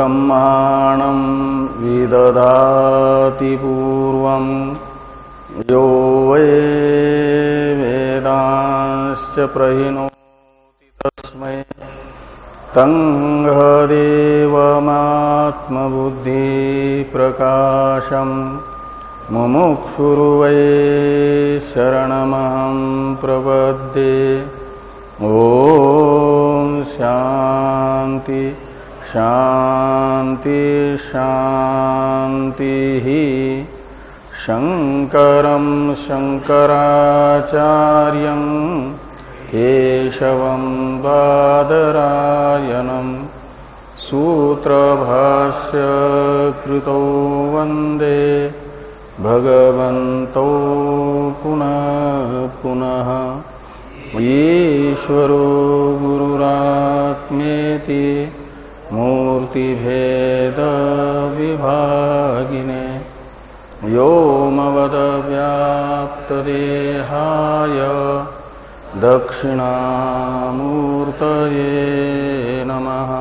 ब्रह्माणं विदधाति पूर्वं यो वै वेदांश्च प्रहिणोति तस्मै। तङ्घदेवमात्मबुद्धिप्रकाशम् मुमुक्षुर्वै शरणमहं प्रपद्ये। ॐ शान्ति। शान्ति शान्तिः शङ्करं शङ्कराचार्यं केशवं बादरायणम् सूत्रभाष्य कृतौ वंदे भगवन्तौ पुनः पुनः। ईश्वरो गुरुरात्मेति मूर्तिभेदविभागिने व्योमवदव्याप्तदेहाय दक्षिणामूर्तये नमः।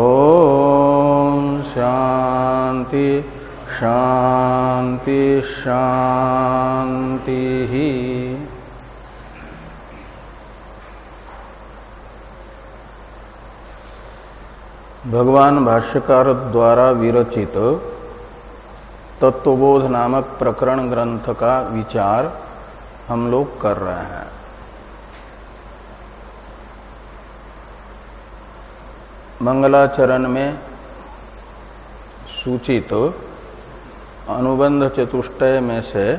ॐ शान्ति शान्ति शान्तिः। भगवान भाष्यकार द्वारा विरचित तत्वबोध नामक प्रकरण ग्रंथ का विचार हम लोग कर रहे हैं। मंगलाचरण में सूचित अनुबंध चतुष्टय में से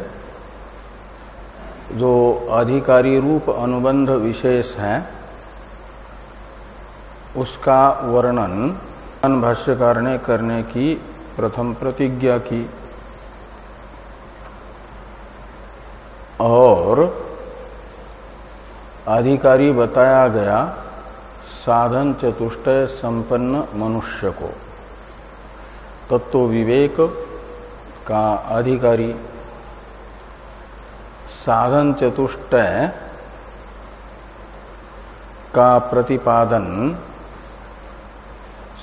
जो अधिकारी रूप अनुबंध विशेष है उसका वर्णन भाष्यकार ने करने की प्रथम प्रतिज्ञा की। और अधिकारी बताया गया साधन चतुष्टय संपन्न मनुष्य को। तत्व विवेक का अधिकारी। साधन चतुष्टय का प्रतिपादन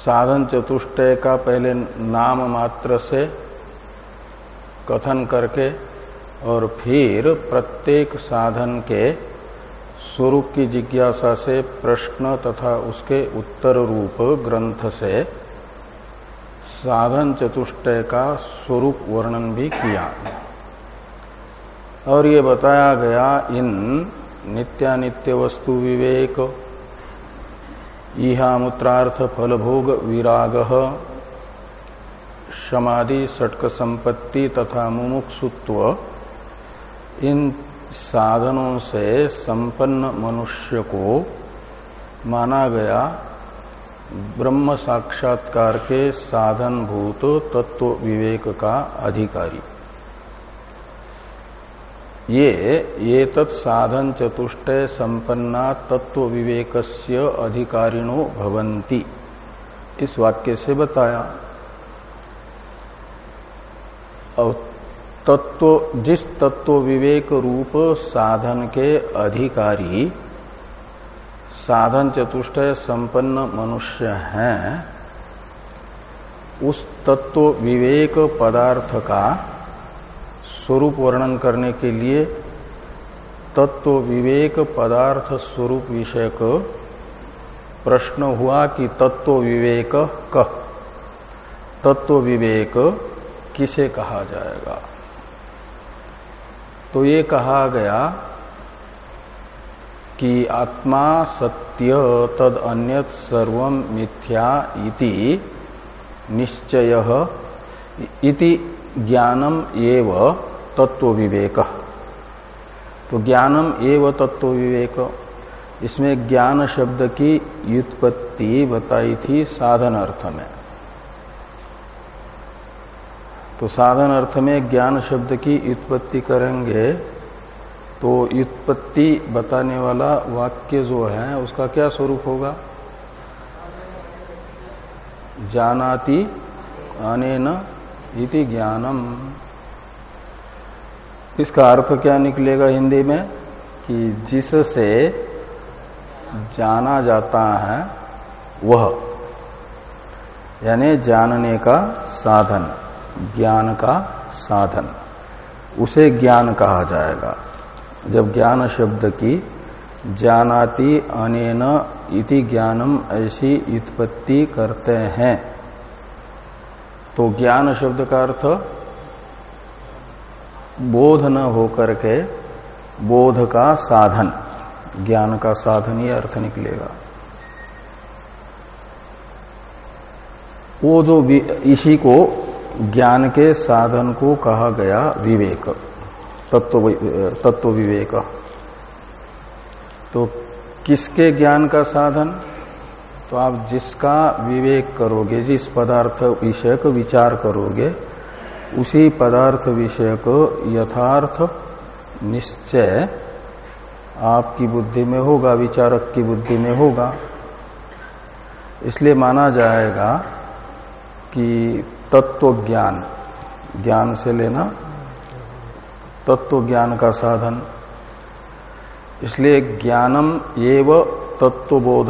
साधन चतुष्टय का पहले नाम मात्र से कथन करके और फिर प्रत्येक साधन के स्वरूप की जिज्ञासा से, प्रश्न तथा उसके उत्तर रूप ग्रंथ से साधन चतुष्टय का स्वरूप वर्णन भी किया। और ये बताया गया, इन नित्यानित्य वस्तु विवेक मूत्रार्थ फलभोग विराग समाधि षटक संपत्ति तथा मुमुक्षुत्व। इन साधनों से संपन्न मनुष्य को माना गया ब्रह्म साक्षात्कार के साधनभूत तत्व विवेक का अधिकारी। ये ये तत्साधन चतुष्टय संपन्ना तत्व विवेकस्य अधिकारिणो भवंती इस वाक्य से बताया। और तत्व जिस तत्व विवेक रूप साधन के अधिकारी, साधन चतुष्टय संपन्न मनुष्य हैं, उस तत्व विवेक पदार्थ का स्वरूप वर्णन करने के लिए तत्व विवेक पदार्थ स्वरूप विषयक प्रश्न हुआ कि तत्व विवेक कह। तत्व विवेक किसे कहा जाएगा? तो ये कहा गया कि आत्मा सत्य तद अन्यत सर्व मिथ्या इति निश्चय इति ज्ञानम एव तत्व विवेक तो ज्ञानम एव तत्व विवेक इसमें ज्ञान शब्द की व्युत्पत्ति बताई थी साधन अर्थ में। तो साधन अर्थ में ज्ञान शब्द की उत्पत्ति करेंगे तो उत्पत्ति बताने वाला वाक्य जो है, उसका क्या स्वरूप होगा? जानाति अनेन इति ज्ञानम। इसका अर्थ क्या निकलेगा हिंदी में? कि जिससे जाना जाता है, वह। यानी जानने का साधन, ज्ञान का साधन। उसे ज्ञान कहा जाएगा। जब ज्ञान शब्द की जानाति अनेन इति ज्ञानम ऐसी उत्पत्ति करते हैं तो ज्ञान शब्द का अर्थ बोध न होकर के बोध का साधन, ज्ञान का साधन ही अर्थ निकलेगा। वो जो इसी को ज्ञान के साधन को कहा गया विवेक, तत्व तत्व विवेक। तो किसके ज्ञान का साधन? तो आप जिसका विवेक करोगे, जिस पदार्थ विषयक विचार करोगे उसी पदार्थ विषयक यथार्थ निश्चय आपकी बुद्धि में होगा, विचारक की बुद्धि में होगा। इसलिए माना जाएगा कि तत्व ज्ञान ज्ञान से लेना तत्व ज्ञान का साधन। इसलिए ज्ञानम एव तत्वबोध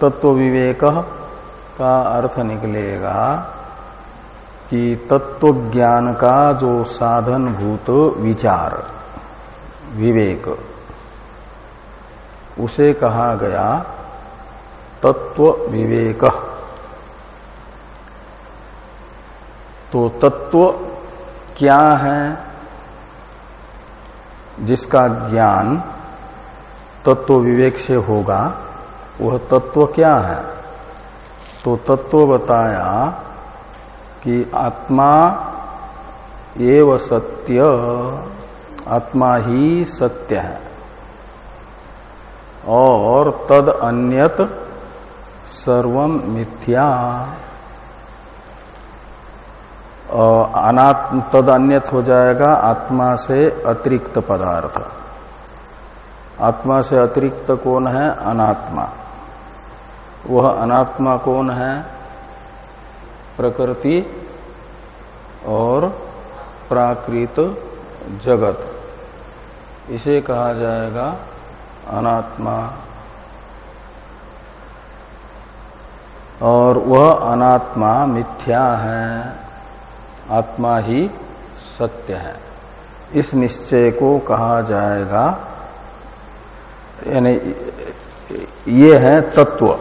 तत्व विवेक का अर्थ निकलेगा। कि तत्व ज्ञान का जो साधन भूत विचार, विवेक। उसे कहा गया तत्व विवेक तो तत्व क्या है? जिसका ज्ञान तत्व विवेक से होगा, वह तत्व क्या है? तो तत्व बताया कि आत्मा एव सत्य, आत्मा ही सत्य है। और तद अन्यत सर्वम मिथ्या। अनात्म तद अन्यत हो जाएगा आत्मा से अतिरिक्त पदार्थ। आत्मा से अतिरिक्त कौन है? अनात्मा। वह अनात्मा कौन है? प्रकृति और प्राकृत जगत। इसे कहा जाएगा अनात्मा। और वह अनात्मा मिथ्या है। आत्मा ही सत्य है। इस निश्चय को कहा जाएगा, यानी ये है तत्व।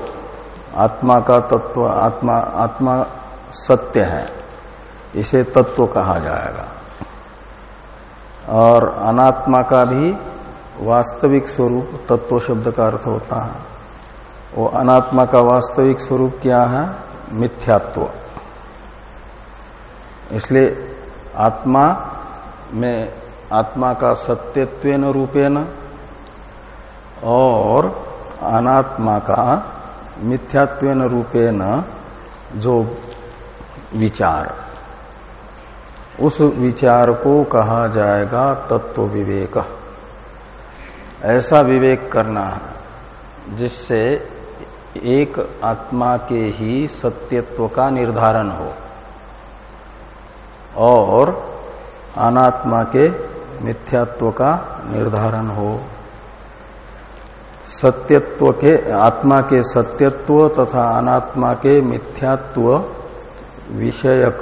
आत्मा का तत्व, आत्मा आत्मा सत्य है, इसे तत्व कहा जाएगा। और अनात्मा का भी वास्तविक स्वरूप तत्व शब्द का अर्थ होता है। वो अनात्मा का वास्तविक स्वरूप क्या है? मिथ्यात्व। इसलिए आत्मा में आत्मा का सत्यत्व रूपेण और अनात्मा का मिथ्यात्व रूपेण जो विचार। उस विचार को कहा जाएगा तत्व विवेक। ऐसा विवेक करना है जिससे एक आत्मा के ही सत्यत्व का निर्धारण हो और अनात्मा के मिथ्यात्व का निर्धारण हो। सत्यत्व के, आत्मा के सत्यत्व तथा अनात्मा के मिथ्यात्व विषयक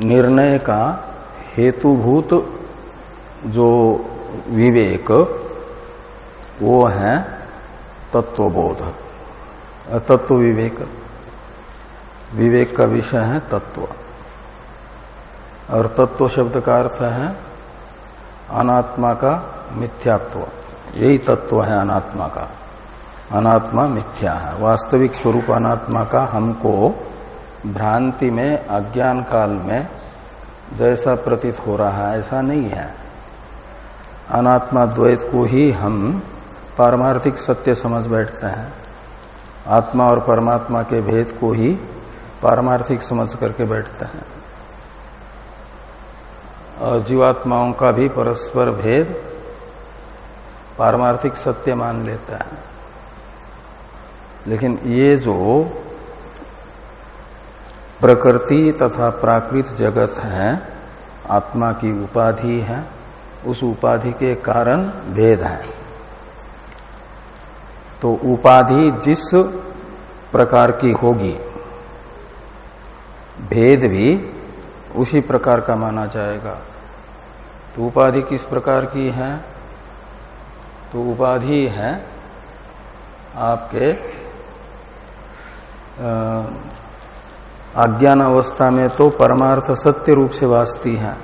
निर्णय का हेतुभूत जो विवेक, वो है तत्वबोध। तत्व विवेक। विवेक का विषय है तत्व। और तत्व शब्द का अर्थ है अनात्मा का मिथ्यात्व। यही तत्व है अनात्मा का। अनात्मा मिथ्या है। वास्तविक स्वरूप अनात्मा का हमको भ्रांति में, अज्ञान काल में जैसा प्रतीत हो रहा है, ऐसा नहीं है। अनात्मा द्वैत को ही हम पारमार्थिक सत्य समझ बैठते हैं। आत्मा और परमात्मा के भेद को ही पारमार्थिक समझ करके बैठते हैं। और जीवात्माओं का भी परस्पर भेद पारमार्थिक सत्य मान लेता है। लेकिन ये जो प्रकृति तथा प्राकृत जगत है, आत्मा की उपाधि है, उस उपाधि के कारण भेद है। तो उपाधि जिस प्रकार की होगी, भेद भी उसी प्रकार का माना जाएगा। तो उपाधि किस प्रकार की है? तो उपाधि है आपके अज्ञान अवस्था में तो परमार्थ सत्य रूप से वास्ती है।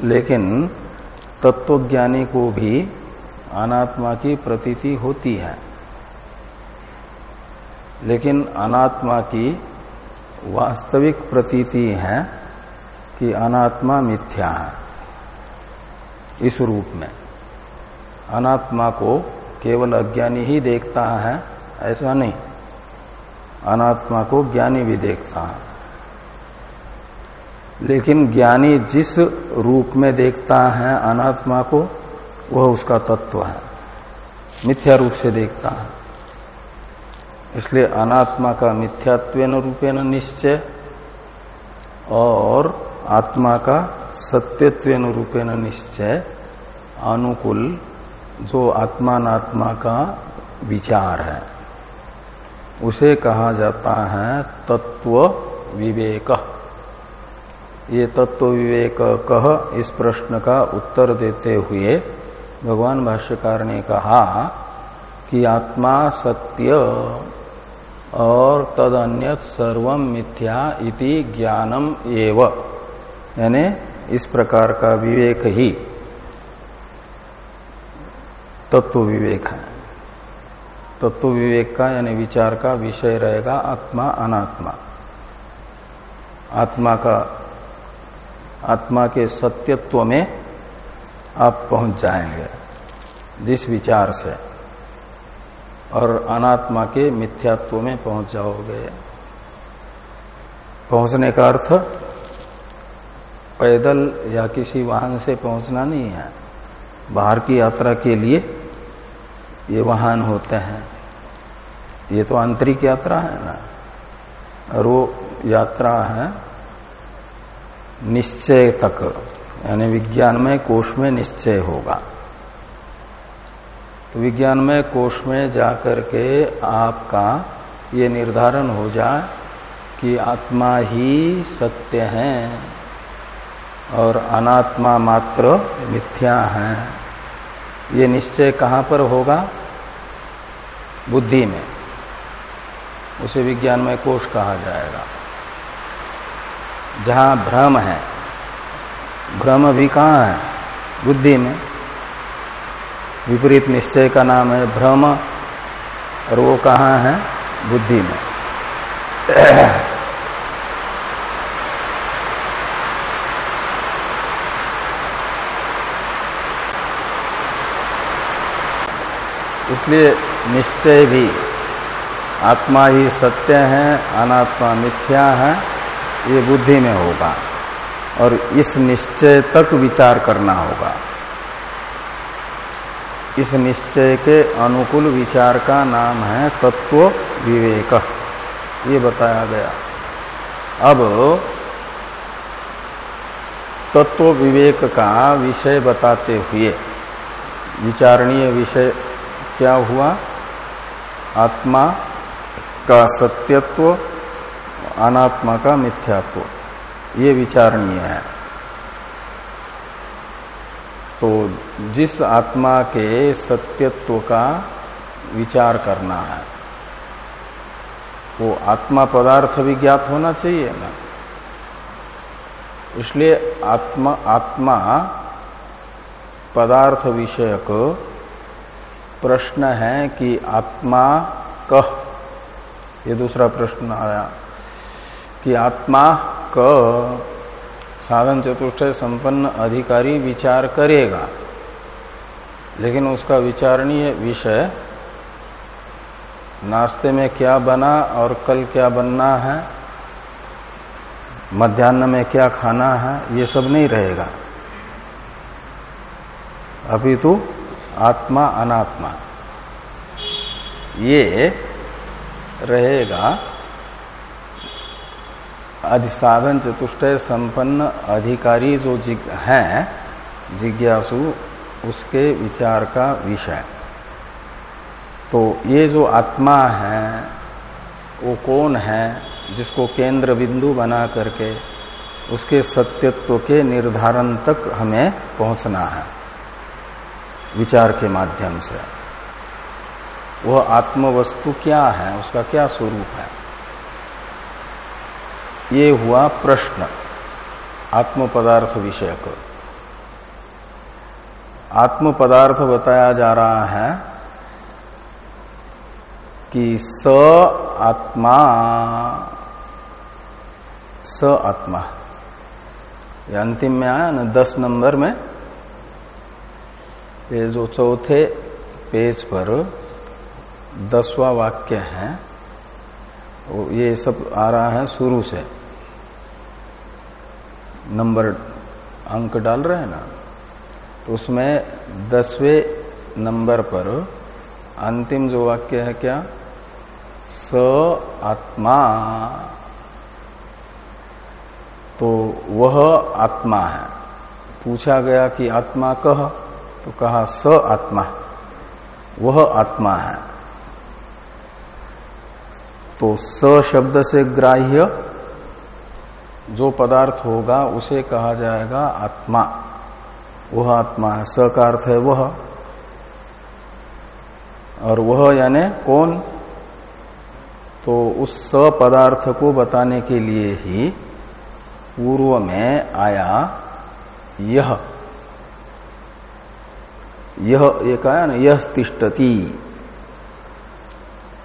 लेकिन तत्वज्ञानी को भी अनात्मा की प्रतीति होती है। लेकिन अनात्मा की वास्तविक प्रतीति है कि अनात्मा मिथ्या है इस रूप में। अनात्मा को केवल अज्ञानी ही देखता है, ऐसा नहीं। अनात्मा को ज्ञानी भी देखता है। लेकिन ज्ञानी जिस रूप में देखता है अनात्मा को, वह उसका तत्व है। मिथ्या रूप से देखता है। इसलिए अनात्मा का मिथ्यात्व रूपेण निश्चय और आत्मा का सत्यत्व रूपेण निश्चय अनुकूल जो आत्मात्मा का विचार है। उसे कहा जाता है तत्व विवेक। ये तत्व विवेक कह इस प्रश्न का उत्तर देते हुए भगवान भाष्यकार ने कहा कि आत्मा सत्य और तद अन्य सर्वम मिथ्या इति ज्ञानम एव। यानी इस प्रकार का विवेक ही तत्व विवेक है। तत्व विवेक का, यानी विचार का विषय रहेगा आत्मा, अनात्मा। आत्मा का, आत्मा के सत्यत्व में आप पहुँच जाएँगे, जिस विचार से। और अनात्मा के मिथ्यात्व में पहुँच जाओगे। पहुँचने का अर्थ, पैदल या किसी वाहन से पहुँचना नहीं है। बाहर की यात्रा के लिए ये वाहन होते हैं। ये तो आंतरिक यात्रा है ना। और वो यात्रा है निश्चय तक, यानी विज्ञान में कोष में निश्चय होगा। तो विज्ञान में कोष में जाकर के आपका ये निर्धारण हो जाए कि आत्मा ही सत्य है और अनात्मा मात्र मिथ्या है। ये निश्चय कहाँ पर होगा? बुद्धि में। उसे विज्ञान में कोष कहा जाएगा। जहाँ भ्रम है, भ्रम भी कहाँ है? बुद्धि में। विपरीत निश्चय का नाम है भ्रम, और वो कहाँ है? बुद्धि में। इसलिए निश्चय भी आत्मा ही सत्य है, अनात्मा मिथ्या है, ये बुद्धि में होगा। और इस निश्चय तक विचार करना होगा। इस निश्चय के अनुकूल विचार का नाम है तत्व विवेक। ये बताया गया। अब तत्व विवेक का विषय बताते हुए, विचारणीय विषय क्या हुआ? आत्मा का सत्यत्व, अनात्मा का मिथ्यात्व। ये विचारणीय है। तो जिस आत्मा के सत्यत्व का विचार करना है, वो आत्मा पदार्थ भी ज्ञात होना चाहिए ना। इसलिए आत्मा आत्मा पदार्थ विषयक प्रश्न है कि आत्मा कह ये दूसरा प्रश्न आया। कि आत्मा क? साधन चतुष्टय संपन्न अधिकारी विचार करेगा। लेकिन उसका विचारणीय विषय, नाश्ते में क्या बना और कल क्या बनना है, मध्यान्ह में क्या खाना है, ये सब नहीं रहेगा। अभी तो आत्मा अनात्मा। ये रहेगा अधिसाधन चतुष्टय संपन्न अधिकारी जो जिग हैं, जिज्ञासु, उसके विचार का विषय। तो ये जो आत्मा है, वो कौन है, जिसको केंद्र बिंदु बना करके उसके सत्यत्व के निर्धारण तक हमें पहुँचना है। विचार के माध्यम से। वह आत्मवस्तु क्या है, उसका क्या स्वरूप है? ये हुआ प्रश्न आत्म पदार्थ विषय को आत्म पदार्थ बताया जा रहा है कि स आत्मा स आत्मा। अंतिम में आया ना, दस नंबर में? ये जो चौथे पेज पर दसवा वाक्य है ये सब आ रहा है शुरू से। नंबर अंक डाल रहे हैं ना? तो उसमें दसवें नंबर पर अंतिम जो वाक्य है क्या? स आत्मा। तो वह आत्मा है। पूछा गया कि आत्मा कह? तो कहा, स आत्मा। वह आत्मा है। तो स शब्द से ग्राह्य जो पदार्थ होगा, उसे कहा जाएगा आत्मा। वह आत्मा है। स का अर्थ है वह। और वह यानी कौन? तो उस स पदार्थ को बताने के लिए ही पूर्व में आया यह। यह एक आया ना, यह तिष्ठती।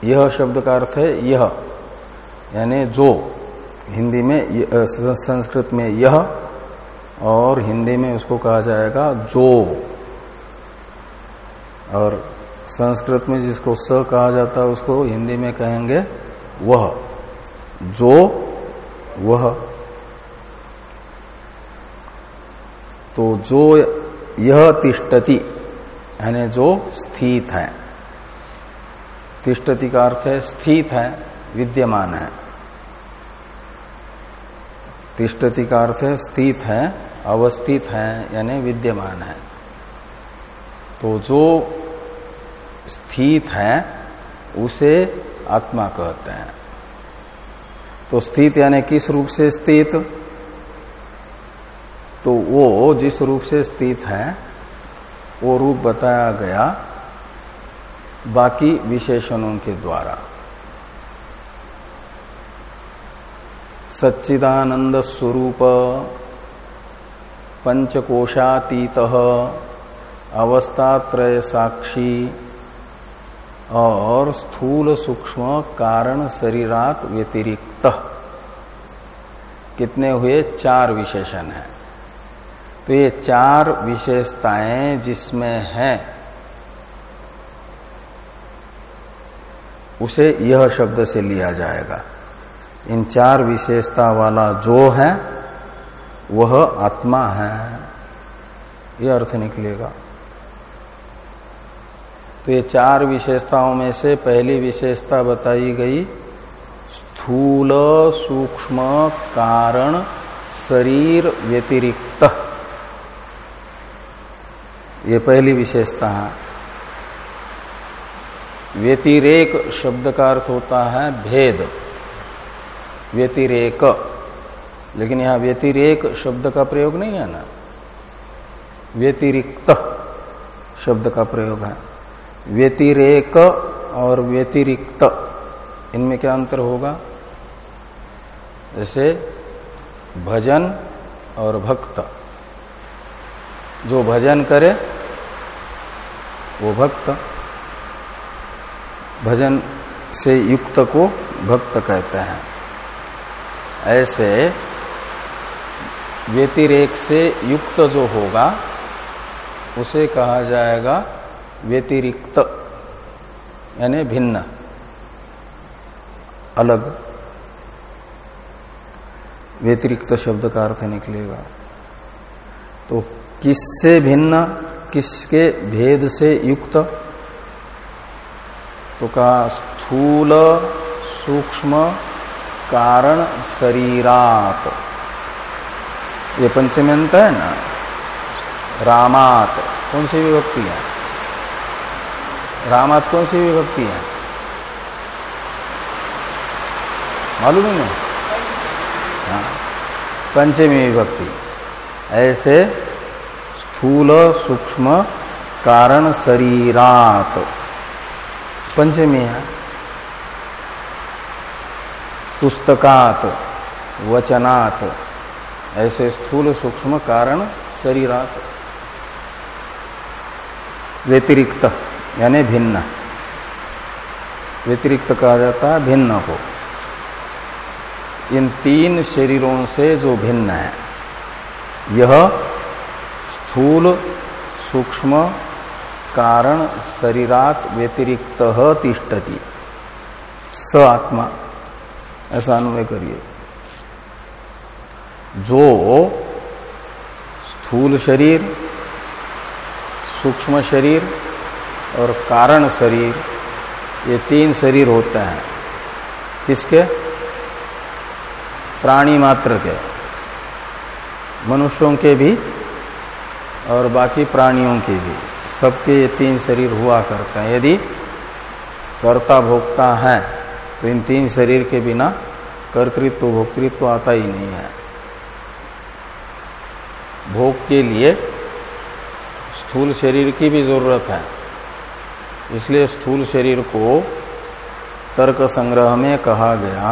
यह शब्द का अर्थ है यह, यानी जो। हिंदी में संस्कृत में यह, और हिंदी में उसको कहा जाएगा जो। और संस्कृत में जिसको स कहा जाता है, उसको हिंदी में कहेंगे वह, जो, वह। तो जो यह तिष्टति यानी जो स्थित है। तिष्टति का अर्थ है स्थित है, विद्यमान है। तिष्टति का अर्थ है स्थित है, अवस्थित है, यानी विद्यमान है। तो जो स्थित है, उसे आत्मा कहते हैं। तो स्थित यानी किस रूप से स्थित? तो वो जिस रूप से स्थित है वो रूप बताया गया बाकी विशेषणों के द्वारा। सच्चिदानंद स्वरूप पंचकोशातीत अवस्थात्रय साक्षी और स्थूल सूक्ष्म कारण शरीरात व्यतिरिक्त। कितने हुए? चार विशेषण हैं। तो ये चार विशेषताएँ जिसमें है, उसे यह शब्द से लिया जाएगा। इन चार विशेषता वाला जो है, वह आत्मा है। यह अर्थ निकलेगा। तो ये चार विशेषताओं में से पहली विशेषता बताई गई, स्थूल, सूक्ष्म, कारण, शरीर व्यतिरिक्त। ये पहली विशेषता है। व्यतिरेक शब्द का अर्थ होता है भेद। व्यतिरेक। लेकिन यहाँ व्यतिरेक शब्द का प्रयोग नहीं है ना? व्यतिरिक्त शब्द का प्रयोग है। व्यतिरेक और व्यतिरिक्त, इनमें क्या अंतर होगा? जैसे भजन और भक्त। जो भजन करे वो भक्त, भजन से युक्त को भक्त कहते हैं। ऐसे व्यतिरेक से युक्त जो होगा, उसे कहा जाएगा व्यतिरिक्त, यानी भिन्न, अलग। व्यतिरिक्त शब्द का अर्थ निकलेगा। तो किससे भिन्न? किसके भेद से युक्त? तो का स्थूल, सूक्ष्म, कारण, शरीरात। ये पंचम्यंत है ना? रामात। कौन सी विभक्ति है? रामात कौन सी विभक्ति है? मालूम ही? नहीं हाँ। पंचमी विभक्ति। ऐसे स्थूल सूक्ष्म कारण शरीरात। पंचमी है पुस्तकात, वचनात्। ऐसे स्थूल सूक्ष्म कारण शरीरात। व्यतिरिक्त, यानी भिन्न। व्यतिरिक्त कहा जाता है, भिन्न को इन तीन शरीरों से जो भिन्न है, यह स्थूल, सूक्ष्म, कारण, शरीरात व्यतिरिक्त तिष्ठति. स आत्मा. ऐसा अनुय करिए. जो स्थूल शरीर, सूक्ष्म शरीर और कारण शरीर, ये तीन शरीर होते हैं. किसके? प्राणी मात्र के. मनुष्यों के भी और बाकी प्राणियों के भी। सबके ये तीन शरीर हुआ करते हैं। यदि कर्ता भोक्ता है तो इन तीन शरीर के बिना कर्तृत्व भोक्तृत्व आता ही नहीं है। भोग के लिए स्थूल शरीर की भी ज़रूरत है। इसलिए स्थूल शरीर को तर्क संग्रह में कहा गया,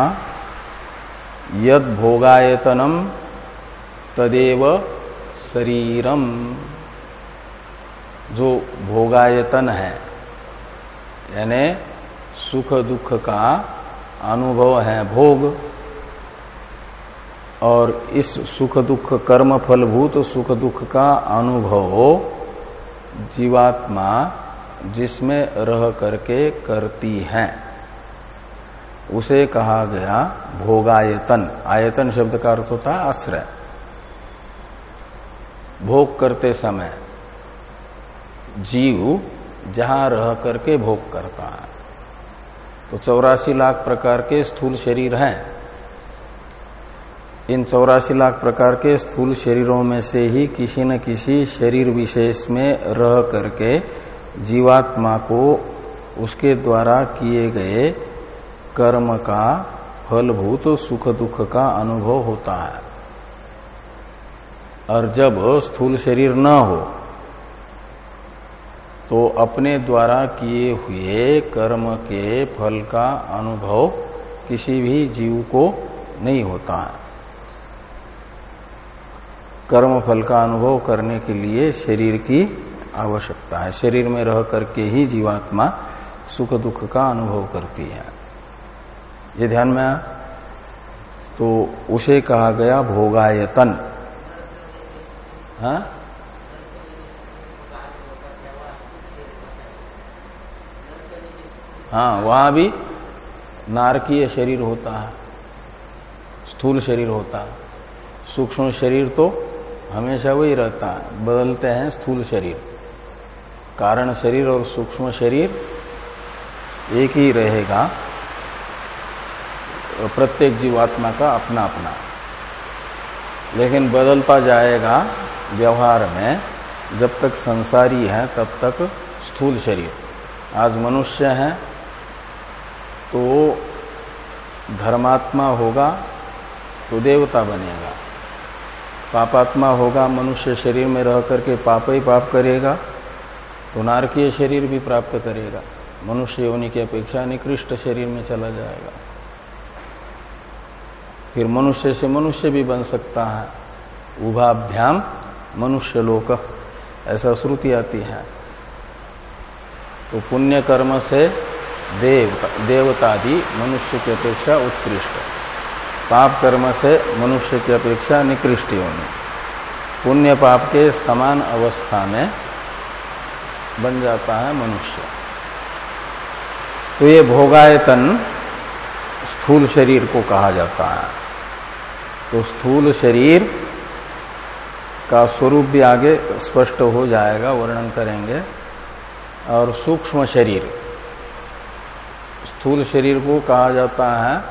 यद भोगायतनम तदेव शरीरम, जो भोगायतन है, यानी सुख दुख का अनुभव है भोग, और इस सुख दुख कर्म फलभूत सुख दुख का अनुभव जीवात्मा जिसमें रह करके करती है, उसे कहा गया भोगायतन। आयतन शब्द का अर्थ होता है आश्रय। भोग करते समय जीव जहाँ रह करके भोग करता है। तो चौरासी लाख प्रकार के स्थूल शरीर हैं। इन चौरासी लाख प्रकार के स्थूल शरीरों में से ही किसी न किसी शरीर विशेष में रह करके जीवात्मा को उसके द्वारा किए गए कर्म का फलभूत सुख दुख का अनुभव होता है। और जब स्थूल शरीर न हो तो अपने द्वारा किए हुए कर्म के फल का अनुभव किसी भी जीव को नहीं होता है। कर्म फल का अनुभव करने के लिए शरीर की आवश्यकता है। शरीर में रह करके ही जीवात्मा सुख दुख का अनुभव करती है। ये ध्यान में तो उसे कहा गया भोगायतन। हाँ हाँ वहाँ भी नारकीय शरीर होता है, स्थूल शरीर होता है। सूक्ष्म शरीर तो हमेशा वही रहता है, बदलते हैं स्थूल शरीर। कारण शरीर और सूक्ष्म शरीर एक ही रहेगा, प्रत्येक जीवात्मा का अपना अपना लेकिन बदलता जाएगा व्यवहार में जब तक संसारी है, तब तक स्थूल शरीर। आज मनुष्य है तो धर्मात्मा होगा तो देवता बनेगा। पापात्मा होगा, मनुष्य शरीर में रह करके पाप ही पाप करेगा तो नारकीय शरीर भी प्राप्त करेगा। मनुष्य योनि की अपेक्षा निकृष्ट शरीर में चला जाएगा। फिर मनुष्य से मनुष्य भी बन सकता है। उभाभ्याम मनुष्य लोक, ऐसा श्रुति आती है। तो पुण्य कर्म से देव, देवतादि मनुष्य की अपेक्षा उत्कृष्ट। पाप कर्म से मनुष्य की अपेक्षा निकृष्ट होने। पुण्य पाप के समान अवस्था में बन जाता है मनुष्य। तो ये भोगायतन स्थूल शरीर को कहा जाता है। तो स्थूल शरीर का स्वरूप भी आगे स्पष्ट हो जाएगा, वर्णन करेंगे। और सूक्ष्म शरीर, स्थूल शरीर को कहा जाता है,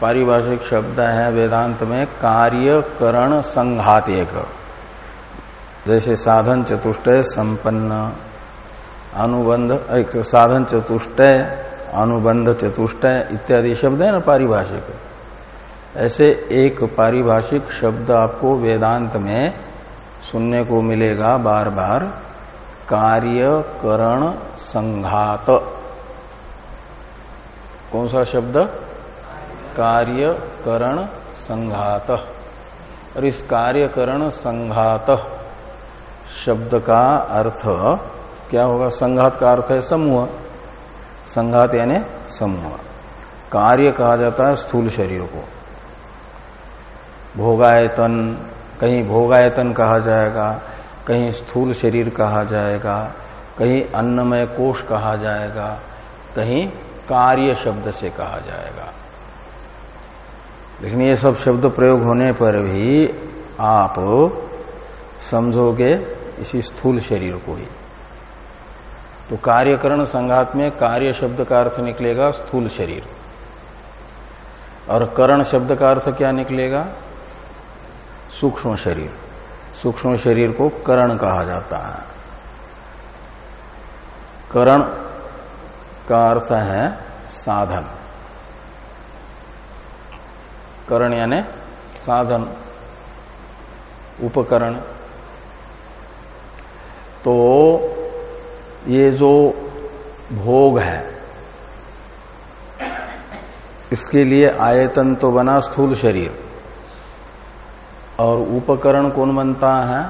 पारिभाषिक शब्द है वेदांत में कार्यकरण संघात एक। जैसे साधन चतुष्टय संपन्न, अनुबंध, एक साधन चतुष्टय, अनुबंध चतुष्टय इत्यादि शब्द है ना पारिभाषिक। ऐसे एक पारिभाषिक शब्द आपको वेदांत में सुनने को मिलेगा बार बार कार्यकरण संघात। कौन सा शब्द? कार्यकरण संघात। और इस कार्यकरण संघात शब्द का अर्थ, क्या होगा? संघात का अर्थ है समूह। संघात यानी समूह। कार्य कहा जाता है स्थूल शरीर को। भोगायतन कहीं भोगायतन कहा जाएगा, कहीं स्थूल शरीर कहा जाएगा, कहीं अन्नमय कोष कहा जाएगा, कहीं कार्य शब्द से कहा जाएगा। लेकिन ये सब शब्द प्रयोग होने पर भी आप समझोगे इसी स्थूल शरीर को ही। तो कार्यकरण संघात में कार्य शब्द का अर्थ निकलेगा स्थूल शरीर। और करण शब्द का अर्थ क्या निकलेगा? सूक्ष्म शरीर। सूक्ष्म शरीर को करण कहा जाता है। करण का अर्थ है साधन। करण यानी साधन, उपकरण। तो ये जो भोग है, इसके लिए आयतन तो बना स्थूल शरीर। और उपकरण कौन बनता है?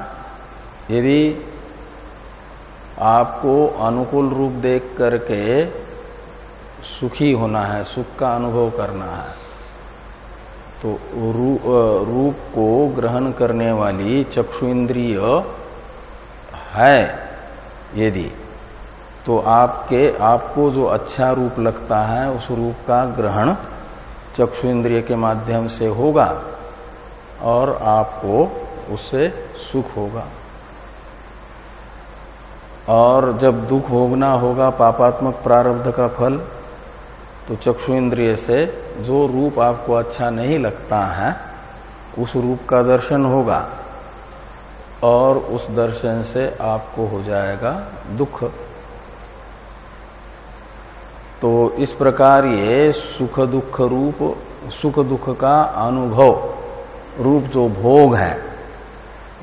यदि आपको अनुकूल रूप देख करके सुखी होना है सुख का अनुभव करना है तो रू, रूप को ग्रहण करने वाली चक्षु इंद्रिय है यदि तो आपके आपको जो अच्छा रूप लगता है उस रूप का ग्रहण चक्षु इंद्रिय के माध्यम से होगा। और आपको उससे सुख होगा। और जब दुख भोगना होगा, पापात्मक प्रारब्ध का फल तो चक्षु इंद्रिय से जो रूप आपको अच्छा नहीं लगता है, उस रूप का दर्शन होगा और उस दर्शन से आपको हो जाएगा दुख। तो इस प्रकार ये सुख दुख रूप, सुख दुख का अनुभव रूप जो भोग है,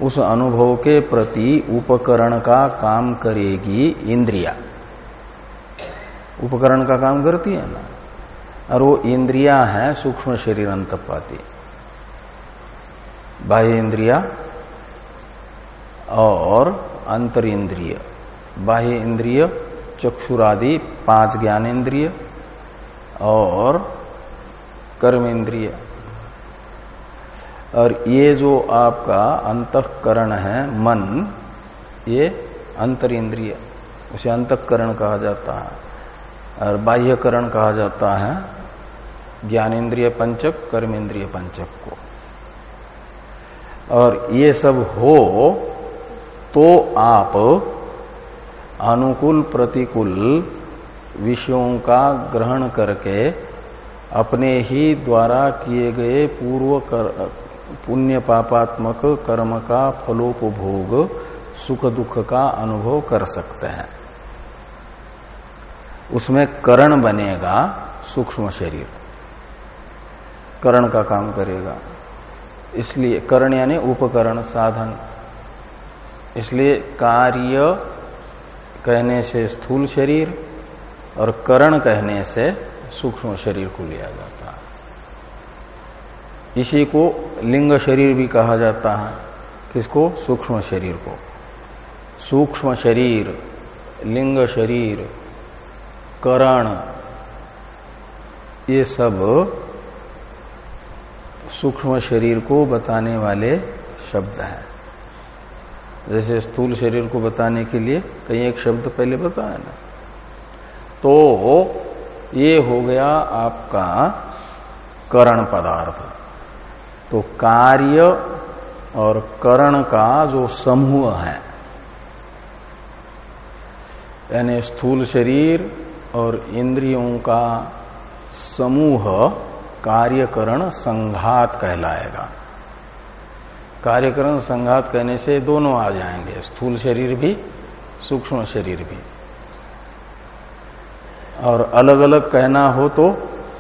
उस अनुभव के प्रति उपकरण का काम करेगी इंद्रिया। उपकरण का काम करती है ना? और वो इंद्रिया है सूक्ष्म शरीर अंतपाती। बाह्य इंद्रिया और अंतर इंद्रिय। बाह्य इंद्रिय, चक्षुरादि, पाँच ज्ञान इंद्रिय और कर्म इंद्रिय। और ये जो आपका अंतकरण है, मन, ये अंतर इंद्रिय उसे अंतकरण कहा जाता है और बाह्यकरण कहा जाता है ज्ञानेन्द्रिय पंचक, कर्मेंद्रिय पंचक को। और ये सब हो तो आप अनुकूल प्रतिकूल विषयों का ग्रहण करके अपने ही द्वारा किए गए पूर्व पुण्य पापात्मक कर्म का फलोपभोग, सुख दुख का अनुभव कर सकते हैं। उसमें करण बनेगा सूक्ष्म शरीर। करण का काम करेगा। इसलिए करण यानी उपकरण, साधन। इसलिए कार्य कहने से स्थूल शरीर और करण कहने से सूक्ष्म शरीर को लिया जाता इसी को लिंग शरीर भी कहा जाता है। किसको? सूक्ष्म शरीर को। सूक्ष्म शरीर, लिंग शरीर, करण, ये सब सूक्ष्म शरीर को बताने वाले शब्द हैं। जैसे स्थूल शरीर को बताने के लिए कहीं एक शब्द पहले बताया ना। तो ये हो गया आपका करण पदार्थ। तो कार्य और करण का जो समूह है, यानी स्थूल शरीर और इंद्रियों का समूह कार्यकरण संघात कहलाएगा। कार्यकरण संघात कहने से दोनों आ जाएँगे, स्थूल शरीर भी, सूक्ष्म शरीर भी। और अलग अलग कहना हो तो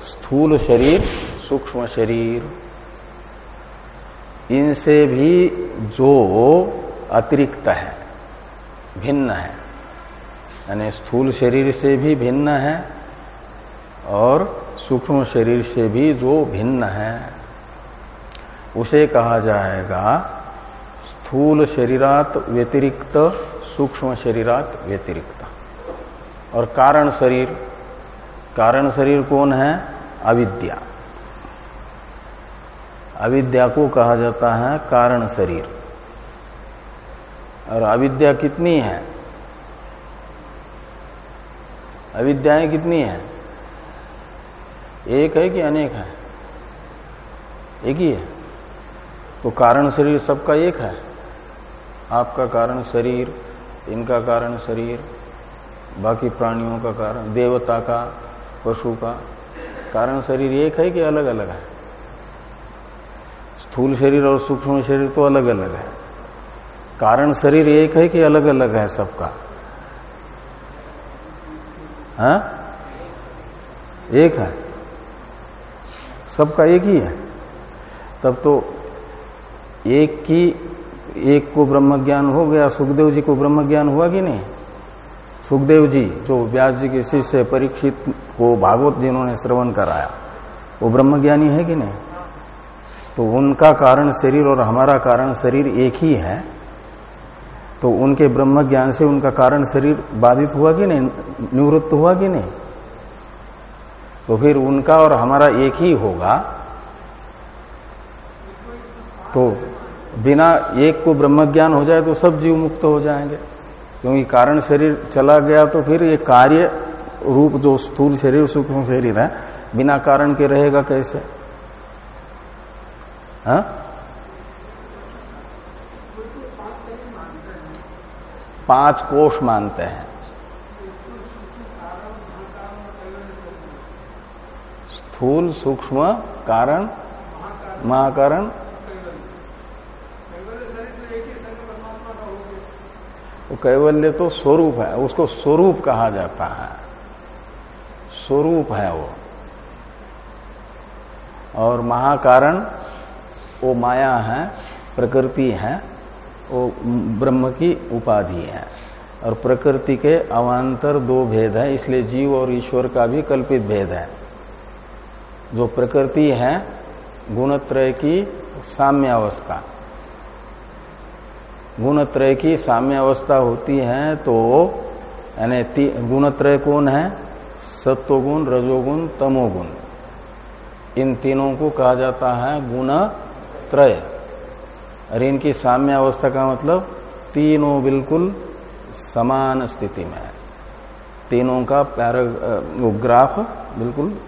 स्थूल शरीर, सूक्ष्म शरीर इनसे भी जो अतिरिक्त है, भिन्न है, यानी स्थूल शरीर से भी भिन्न है और सूक्ष्म शरीर से भी जो भिन्न है, उसे कहा जाएगा स्थूल शरीरात व्यतिरिक्त, सूक्ष्म शरीरात व्यतिरिक्त। और कारण शरीर कारण शरीर कौन है? अविद्या। अविद्या को कहा जाता है कारण शरीर। और अविद्या कितनी है? अविद्याएँ कितनी है? एक है कि अनेक है? एक ही है। तो कारण शरीर सबका एक है। आपका कारण शरीर, इनका कारण शरीर, बाकी प्राणियों का कारण, देवता का, पशु का। कारण शरीर एक है कि अलग अलग है? स्थूल शरीर और सूक्ष्म शरीर तो अलग अलग है। कारण शरीर एक है कि अलग अलग है सबका? हा? एक है। सबका एक ही है। तब तो एक की, एक को ब्रह्म ज्ञान हो गया, सुखदेव जी को ब्रह्म ज्ञान हुआ कि नहीं? सुखदेव जी, जो व्यास जी के शिष्य, परीक्षित को भागवत जिन्होंने श्रवण कराया, वो ब्रह्मज्ञानी है कि नहीं? तो उनका कारण शरीर और हमारा कारण शरीर एक ही है तो उनके ब्रह्म ज्ञान से उनका कारण शरीर बाधित हुआ कि नहीं? निवृत्त हुआ कि नहीं? तो फिर उनका और हमारा एक ही होगा। तो बिना एक को ब्रह्म ज्ञान हो जाए तो सब जीव मुक्त हो जाएँगे। क्योंकि कारण शरीर चला गया तो फिर ये कार्य रूप जो स्थूल शरीर सूक्ष्म शरीर है, बिना कारण के रहेगा कैसे? हा? पाँच कोष मानते हैं। स्थूल, सूक्ष्म, कारण, महाकारण। वो कैवल्य तो स्वरूप है, उसको स्वरूप कहा जाता है। स्वरूप है वो। और महाकारण वो माया है, प्रकृति है, वो ब्रह्म की उपाधि है। और प्रकृति के अवान्तर दो भेद है, इसलिए जीव और ईश्वर का भी कल्पित भेद है। जो प्रकृति है, गुणत्रय की साम्य अवस्था गुणत्रय की साम्य अवस्था होती है तो यानी गुणत्रय कौन है? सत्वगुण, रजोगुण, तमोगुण। इन तीनों को कहा जाता है गुण त्रय। और इनकी साम्य अवस्था का मतलब तीनों बिल्कुल समान स्थिति में है। तीनों का पैराग्राफ बिल्कुल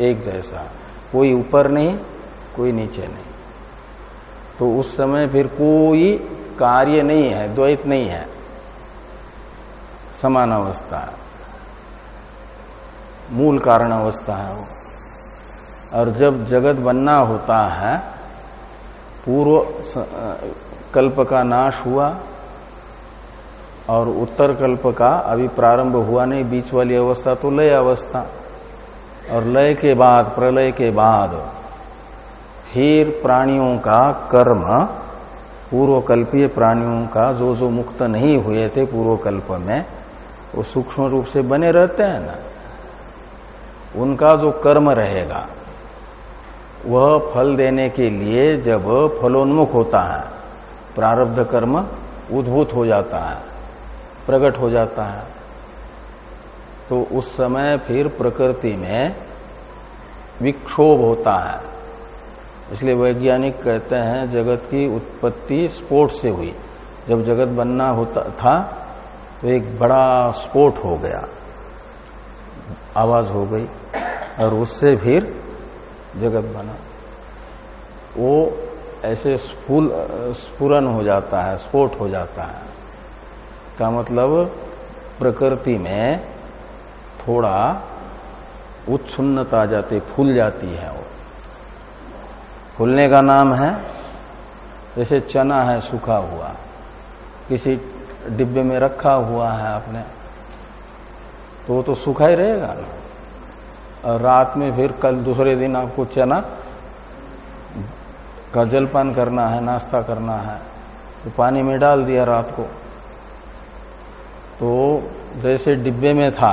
एक जैसा कोई ऊपर नहीं, कोई नीचे नहीं। तो उस समय फिर कोई कार्य नहीं है, द्वैत नहीं है। समान अवस्था मूल कारण अवस्था है वो। और जब जगत बनना होता है पूर्व कल्प का नाश हुआ और उत्तर कल्प का अभी प्रारंभ हुआ नहीं, बीच वाली अवस्था तो लय अवस्था। और लय के बाद, प्रलय के बाद फिर प्राणियों का कर्म, पूर्वकल्पीय प्राणियों का जो जो मुक्त नहीं हुए थे पूर्वकल्प में, वो सूक्ष्म रूप से बने रहते हैं ना। उनका जो कर्म रहेगा वह फल देने के लिए जब फलोन्मुख होता है, प्रारब्ध कर्म उद्भूत हो जाता है, प्रकट हो जाता है तो उस समय फिर प्रकृति में विक्षोभ होता है। इसलिए वैज्ञानिक कहते हैं, जगत की उत्पत्ति स्पोर्ट से हुई। जब जगत बनना होता था तो एक बड़ा स्पोर्ट हो गया। आवाज़ हो गई, और उससे फिर जगत बना। वो ऐसे स्फूल, स्फुरन हो जाता है, स्फोट हो जाता है। का मतलब प्रकृति में थोड़ा उच्छुन्नता जाती, फूल जाती है वो। फूलने का नाम है, जैसे चना है, सूखा हुआ। किसी डिब्बे में रखा हुआ है आपने तो वो तो सूखा ही रहेगा। ना और रात में फिर कल दूसरे दिन आपको चना का जलपान करना है, नाश्ता करना है तो पानी में डाल दिया रात को। तो जैसे डिब्बे में था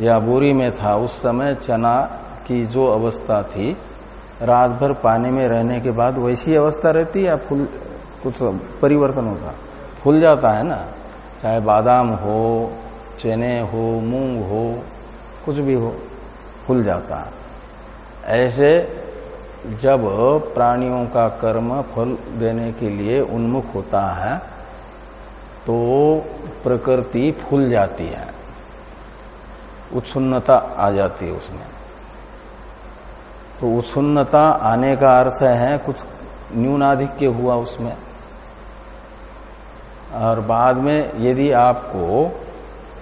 या बोरी में था, उस समय चना की जो अवस्था थी, रात भर पानी में रहने के बाद वैसी अवस्था रहती या फूल, कुछ परिवर्तन होता? फूल जाता है ना, चाहे बादाम हो, चने हो, मूंग हो कुछ भी हो फूल जाता है। ऐसे जब प्राणियों का कर्म फल देने के लिए उन्मुख होता है तो प्रकृति फूल जाती है। उत्सुन्नता आ जाती है उसमें। तो उत्सुन्नता आने का अर्थ है कुछ न्यूनाधिक्य हुआ उसमें। और बाद में यदि आपको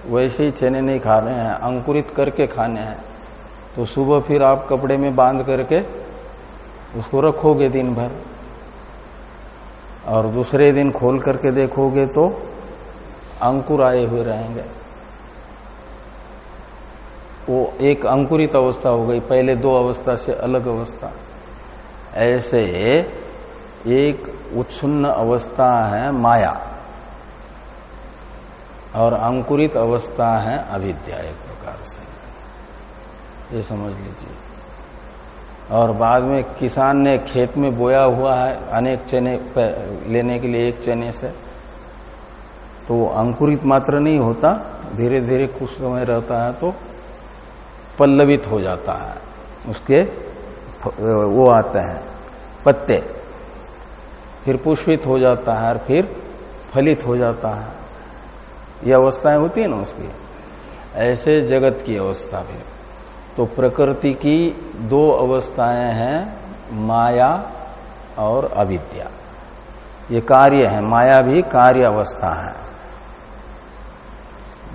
वैसे ही चने नहीं खाने हैं, अंकुरित करके खाने हैं। तो सुबह फिर आप कपड़े में बाँध करके उसको रखोगे दिन भर और दूसरे दिन खोल करके देखोगे तो अंकुर आए हुए रहेंगे। वो एक अंकुरित अवस्था हो गई, पहले दो अवस्था से अलग अवस्था। ऐसे एक उत्सुन्न अवस्था है माया। और अंकुरित अवस्था है अविद्या एक प्रकार से। ये समझ लीजिए। और बाद में किसान ने खेत में बोया हुआ है, अनेक चने लेने के लिए एक चने से। तो अंकुरित मात्र नहीं होता धीरे धीरे कुछ समय रहता है तो पल्लवित हो जाता है। उसके वो आते हैं, पत्ते। फिर पुष्पित हो जाता है और फिर फलित हो जाता है। ये अवस्थाएँ होती है ना उसकी। ऐसे जगत की अवस्था भी। तो प्रकृति की दो अवस्थाएँ हैं, माया और अविद्या। ये कार्य है, माया भी कार्य अवस्था है।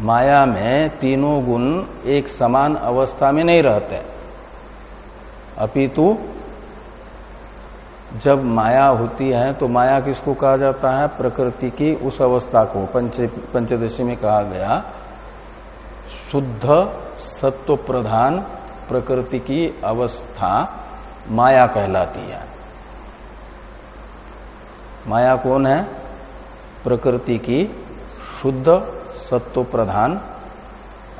माया में तीनों गुण एक समान अवस्था में नहीं रहते। अपितु जब माया होती है तो माया किसको कहा जाता है? प्रकृति की उस अवस्था को, पंच, पंचदशी में कहा गया। शुद्ध सत्व प्रधान प्रकृति की अवस्था माया कहलाती है। माया कौन है? प्रकृति की शुद्ध सत्व प्रधान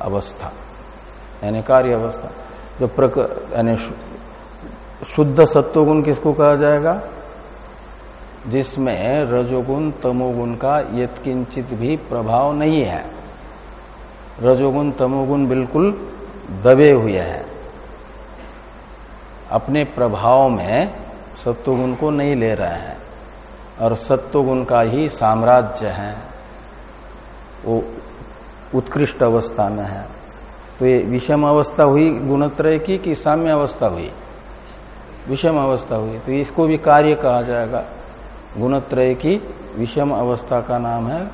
अवस्था, यानी कार्य अवस्था। जो यानी शुद्ध सत्वगुण किसको कहा जाएगा? जिसमें रजोगुण, तमोगुण का यत्किंचित भी प्रभाव नहीं है। रजोगुण, तमोगुण बिल्कुल दबे हुए हैं। अपने प्रभाव में सत्वगुण को नहीं ले रहे हैं और सत्वगुण का ही साम्राज्य है। वो उत्कृष्ट अवस्था में है। तो ये विषम अवस्था हुई, गुणत्रय की कि साम्य अवस्था हुई? विषम अवस्था हुई। तो इसको भी कार्य कहा जाएगा। गुणत्रय की विषम अवस्था का नाम है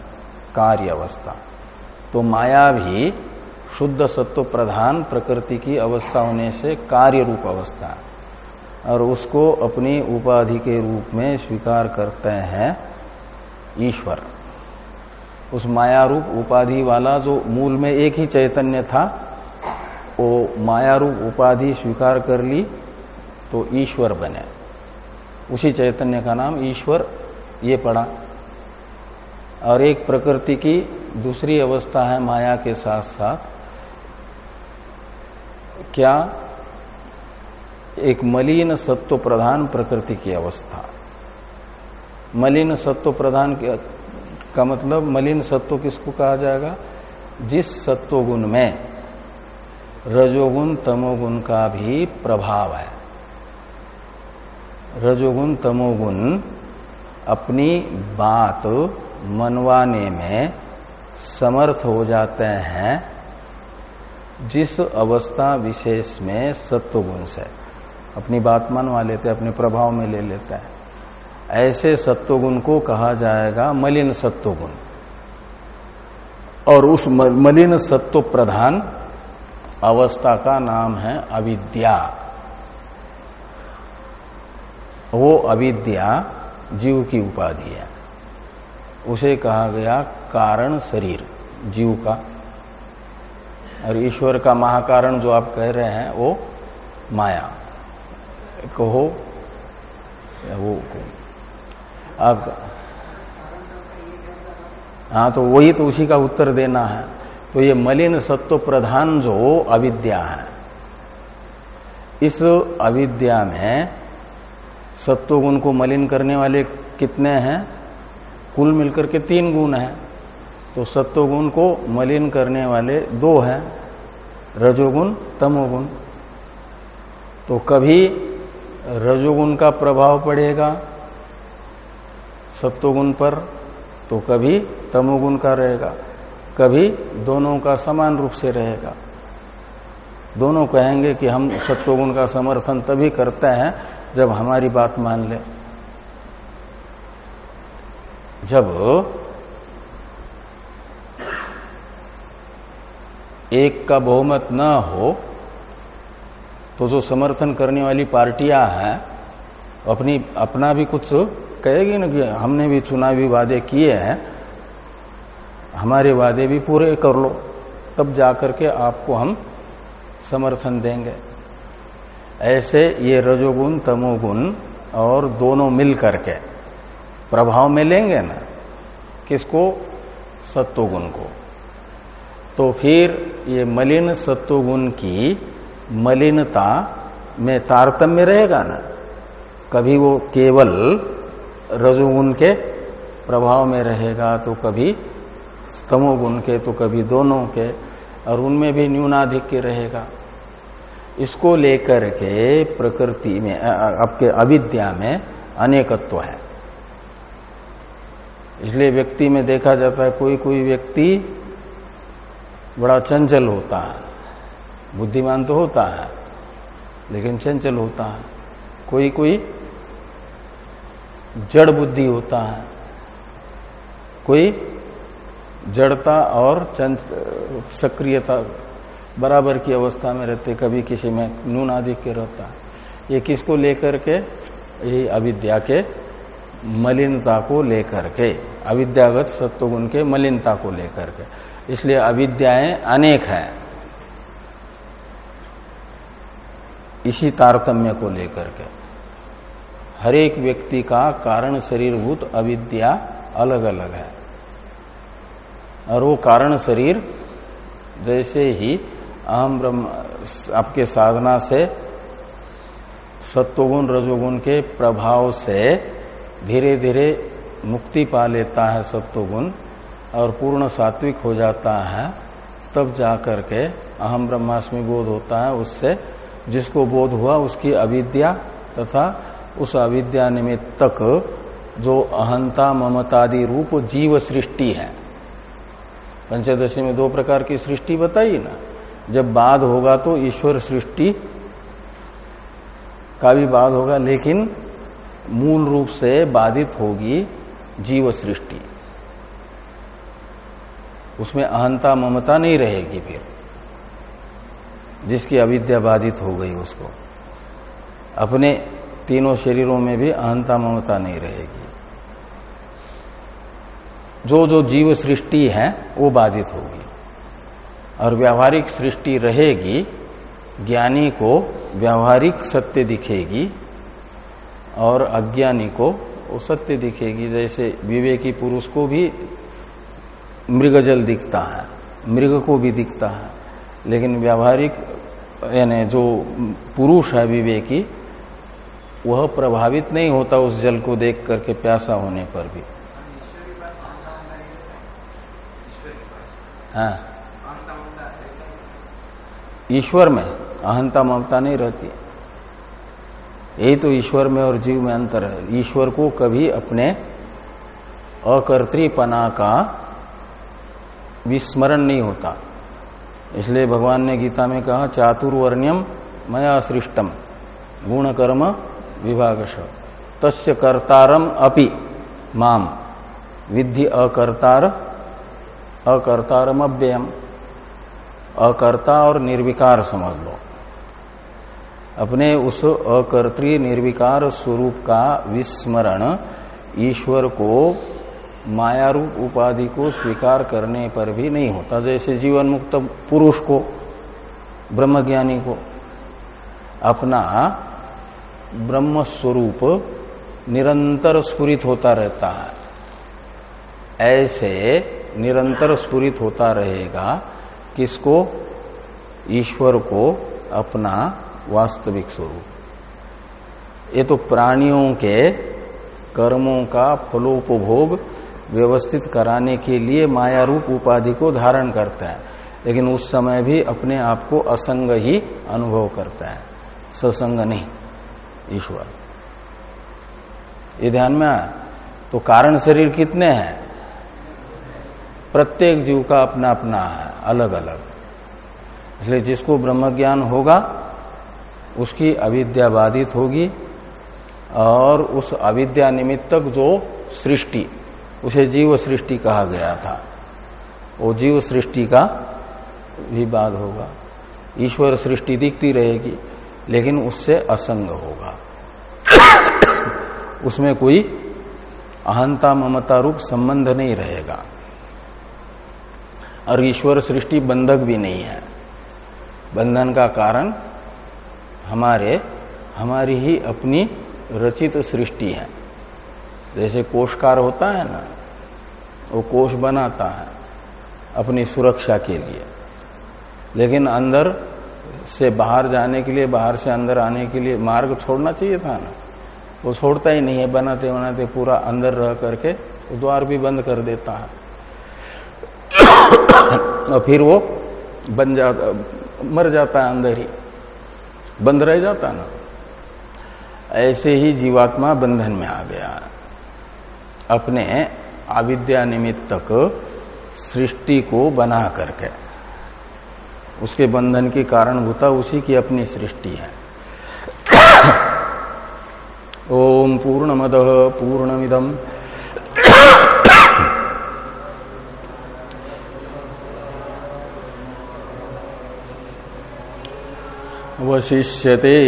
कार्य अवस्था। तो माया भी शुद्ध सत्व प्रधान प्रकृति की अवस्था होने से कार्य रूप अवस्था और उसको अपनी उपाधि के रूप में स्वीकार करते हैं ईश्वर। उस माया रूप उपाधि वाला जो मूल में एक ही चैतन्य था, वो माया रूप उपाधि स्वीकार कर ली तो ईश्वर बने। उसी चैतन्य का नाम ईश्वर ये पड़ा। और एक प्रकृति की दूसरी अवस्था है माया के साथ साथ। क्या? एक मलिन सत्व प्रधान प्रकृति की अवस्था। मलिन सत्व प्रधान का मतलब मलिन सत्व किसको कहा जाएगा? जिस सत्व गुण में रजोगुण तमोगुण का भी प्रभाव है। रजोगुण, तमोगुण अपनी बात मनवाने में समर्थ हो जाते हैं, जिस अवस्था विशेष में सत्वगुण से। अपनी बात मनवा लेते, अपने प्रभाव में ले लेते हैं। ऐसे सत्वगुण को कहा जाएगा मलिन सत्वगुण। और उस मलिन सत्व प्रधान अवस्था का नाम है अविद्या। वो अविद्या जीव की उपाधि है। उसे कहा गया कारण शरीर, जीव का। और ईश्वर का महाकारण जो आप कह रहे हैं, वो माया। कहो, वो अब हाँ तो वही तो उसी का उत्तर देना है। तो ये मलिन सत्व प्रधान जो अविद्या है। इस अविद्या में सत्व गुण को मलिन करने वाले कितने हैं? कुल मिलकर के तीन गुण हैं। तो सत्वगुण को मलिन करने वाले दो हैं, रजोगुण, तमोगुण। तो कभी रजोगुण का प्रभाव पड़ेगा सत्वगुण पर तो कभी तमोगुण का रहेगा। कभी दोनों का समान रूप से रहेगा। दोनों कहेंगे कि हम सत्वगुण का समर्थन तभी करते हैं जब हमारी बात मान ले। जब एक का बहुमत न हो तो जो समर्थन करने वाली पार्टियाँ हैं, अपनी, अपना भी कुछ कहेगी ना कि हमने भी चुनावी वादे किए हैं, हमारे वादे भी पूरे कर लो, तब जाकर के आपको हम समर्थन देंगे। ऐसे ये रजोगुण, तमोगुण और दोनों मिल करके प्रभाव में लेंगे ना, किसको? सत्वगुण को। तो फिर ये मलिन सत्वगुण की मलिनता में तारतम्य रहेगा ना। कभी वो केवल रजोगुण के प्रभाव में रहेगा तो कभी स्तमोगुण के तो कभी दोनों के, और उनमें भी न्यूनाधिक्य रहेगा। इसको लेकर के प्रकृति में आपके अविद्या में अनेकत्व है। इसलिए व्यक्ति में देखा जाता है, कोई कोई व्यक्ति बड़ा चंचल होता है, बुद्धिमान तो होता है, लेकिन चंचल होता है। कोई कोई जड़ बुद्धि होता है, कोई जड़ता और सक्रियता बराबर की अवस्था में रहते, कभी किसी में नून आदि के रहता। ये किसको लेकर के? यही अविद्या के मलिनता को लेकर के, अविद्यागत सत्वगुण के मलिनता को लेकर के। इसलिए अविद्याएँ अनेक हैं। इसी तारतम्य को लेकर के। हर एक व्यक्ति का कारण शरीरभूत अविद्या अलग अलग है। और वो कारण शरीर जैसे ही अहम ब्रह्म, आपके साधना से, सत्वगुण, रजोगुण के प्रभाव से धीरे धीरे मुक्ति पा लेता है सत्वगुण और पूर्ण सात्विक हो जाता है, तब जाकर के अहम ब्रह्मास्मि बोध होता है उससे, जिसको बोध हुआ उसकी अविद्या तथा उस अविद्या निमित्त तक जो अहंता, ममतादि रूप जीव सृष्टि है। पंचदशी में दो प्रकार की सृष्टि बताई ना? जब बाद होगा तो ईश्वर सृष्टि का भी बाद होगा, लेकिन मूल रूप से बाधित होगी जीव सृष्टि। उसमें अहंता ममता नहीं रहेगी फिर, जिसकी अविद्या बाधित हो गई उसको। अपने तीनों शरीरों में भी अहंता ममता नहीं रहेगी। जो जो जीव सृष्टि है, वो बाधित होगी। और व्यावहारिक सृष्टि रहेगी, ज्ञानी को व्यावहारिक सत्य दिखेगी और अज्ञानी को वो सत्य दिखेगी। जैसे विवेकी पुरुष को भी मृगजल दिखता है, मृग को भी दिखता है, लेकिन व्यावहारिक, यानी जो पुरुष है विवेकी, वह प्रभावित नहीं होता उस जल को देख करके प्यासा होने पर भी। हाँ। ईश्वर में अहंता ममता नहीं रहती। यही तो ईश्वर में और जीव में अंतर है। ईश्वर को कभी अपने अकर्तृपना का विस्मरण नहीं होता। इसलिए भगवान ने गीता में कहा चातुर्वर्ण्यम मया सृष्टम गुण कर्म विभागश। तस्य कर्तारम अपि माम। विधि अकर्तार अकर्तारम अव्ययम अकर्ता और निर्विकार समझ लो। अपने उस अकर्तृ निर्विकार स्वरूप का विस्मरण ईश्वर को माया रूप उपाधि को स्वीकार करने पर भी नहीं होता। जैसे जीवन मुक्त पुरुष को, ब्रह्मज्ञानी को, अपना ब्रह्म स्वरूप निरंतर स्फुरित होता रहता है। ऐसे निरंतर स्फुरित होता रहेगा किसको? ईश्वर को अपना वास्तविक स्वरूप। ये तो प्राणियों के कर्मों का फलोपभोग व्यवस्थित कराने के लिए माया रूप उपाधि को धारण करता है, लेकिन उस समय भी अपने आप को असंग ही अनुभव करता है। ससंग नहीं, ईश्वर। ये ध्यान में आया? तो कारण शरीर कितने हैं? प्रत्येक जीव का अपना अपना है अलग अलग इसलिए जिसको ब्रह्म ज्ञान होगा, उसकी अविद्या बाधित होगी और उस अविद्या निमित्तक जो सृष्टि, उसे जीव सृष्टि कहा गया था, वो जीव सृष्टि का भी बाद होगा। ईश्वर सृष्टि दिखती रहेगी, लेकिन उससे असंग होगा। उसमें कोई अहंता ममता रूप संबंध नहीं रहेगा। और ईश्वर सृष्टि बंधक भी नहीं है। बंधन का कारण हमारे, हमारी ही अपनी रचित सृष्टि है। जैसे कोषकार होता है ना, वो कोष बनाता है अपनी सुरक्षा के लिए। लेकिन अंदर से बाहर जाने के लिए, बाहर से अंदर आने के लिए मार्ग छोड़ना चाहिए था ना। वो छोड़ता ही नहीं है, बनाते बनाते पूरा अंदर रह करके द्वार भी बंद कर देता है। और फिर वो बन जाता, मर जाता है अंदर ही। बंद रह जाता ना। ऐसे ही जीवात्मा बंधन में आ गया। अपने अविद्या निमित्तक सृष्टि को बना करके। उसके बंधन की कारणभूता उसी की अपनी सृष्टि है। ओम पूर्ण मद पूर्णमिदम। वशिष्यते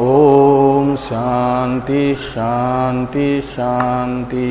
ओम शांति शांति शांति